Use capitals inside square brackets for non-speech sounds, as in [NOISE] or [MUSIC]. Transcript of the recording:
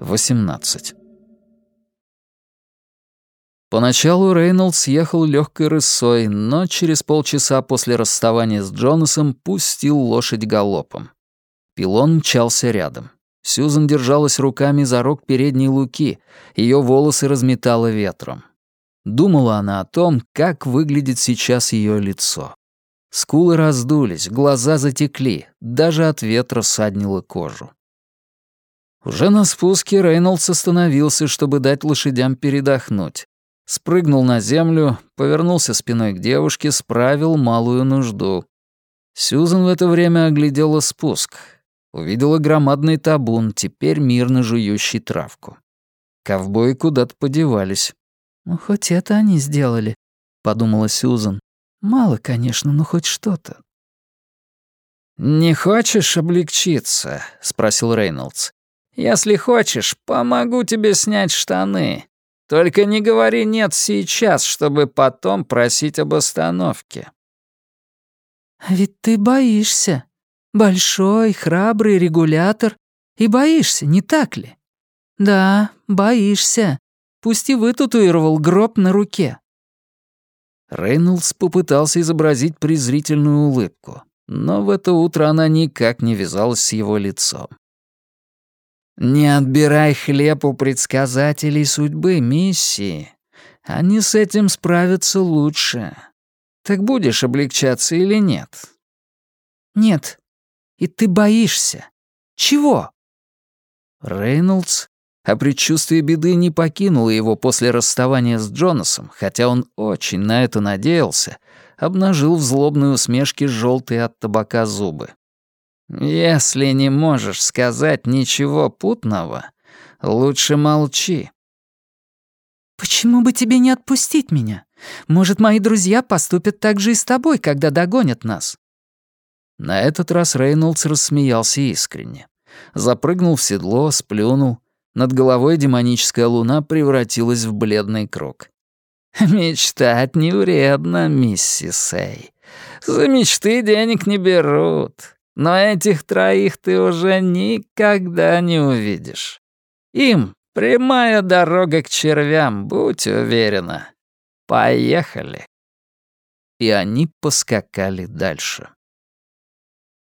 18. Поначалу Рейнольдс ехал легкой рысой, но через полчаса после расставания с Джонасом пустил лошадь галопом. Пилон мчался рядом. Сьюзан держалась руками за рог передней луки, ее волосы разметало ветром. Думала она о том, как выглядит сейчас ее лицо. Скулы раздулись, глаза затекли, даже от ветра саднило кожу. Уже на спуске Рейнольдс остановился, чтобы дать лошадям передохнуть. Спрыгнул на землю, повернулся спиной к девушке, справил малую нужду. Сьюзан в это время оглядела спуск. Увидела громадный табун, теперь мирно жующий травку. Ковбои куда-то подевались. «Ну, хоть это они сделали», — подумала Сьюзан. «Мало, конечно, но хоть что-то». «Не хочешь облегчиться?» — спросил Рейнольдс. «Если хочешь, помогу тебе снять штаны. Только не говори «нет» сейчас, чтобы потом просить об остановке». «А ведь ты боишься. Большой, храбрый регулятор. И боишься, не так ли? Да, боишься. Пусть и вытатуировал гроб на руке». Рейнольдс попытался изобразить презрительную улыбку, но в это утро она никак не вязалась с его лицом. «Не отбирай хлеб у предсказателей судьбы, миссии. Они с этим справятся лучше. Так будешь облегчаться или нет?» «Нет. И ты боишься. Чего?» Рейнольдс, а предчувствие беды не покинуло его после расставания с Джонасом, хотя он очень на это надеялся, обнажил в злобной усмешке желтые от табака зубы. «Если не можешь сказать ничего путного, лучше молчи». «Почему бы тебе не отпустить меня? Может, мои друзья поступят так же и с тобой, когда догонят нас?» На этот раз Рейнольдс рассмеялся искренне. Запрыгнул в седло, сплюнул. Над головой демоническая луна превратилась в бледный круг. [LAUGHS] «Мечтать не вредно, миссис Эй. За мечты денег не берут. Но этих троих ты уже никогда не увидишь. Им прямая дорога к червям, будь уверена. Поехали. И они поскакали дальше.